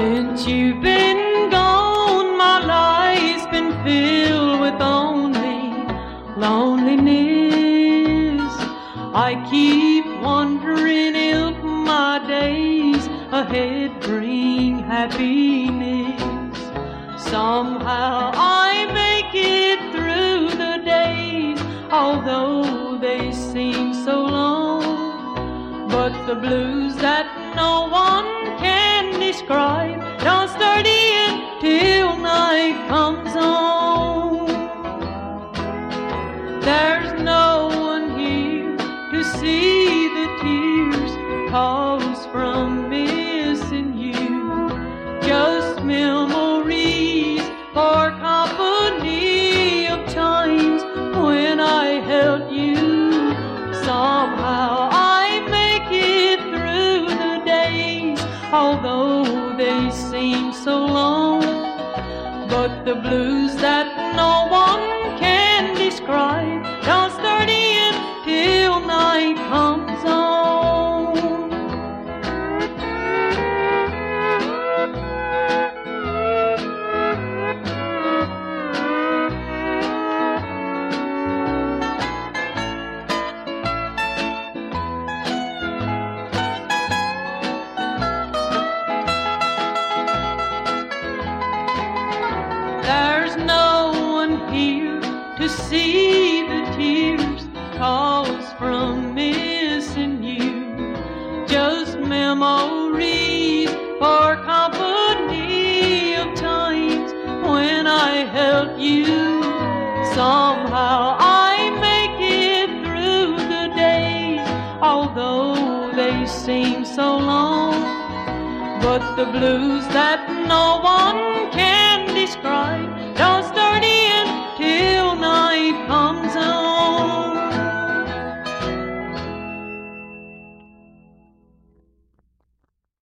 Since you've been gone, my life's been filled with only loneliness. I keep wondering if my days ahead bring happiness. Somehow I make it through the days, although they seem so long. But the blues that no one can describe don't start in till night comes on. There's no one here to see the tears caused from missing you. Just memories for company of times when I held you. Somehow I make it through the days, although so long. But the blues that no one There's no one here to see the tears caused from missing you. Just memories for company of times when I held you. Somehow I make it through the days, although they seem so long. But the blues that no one can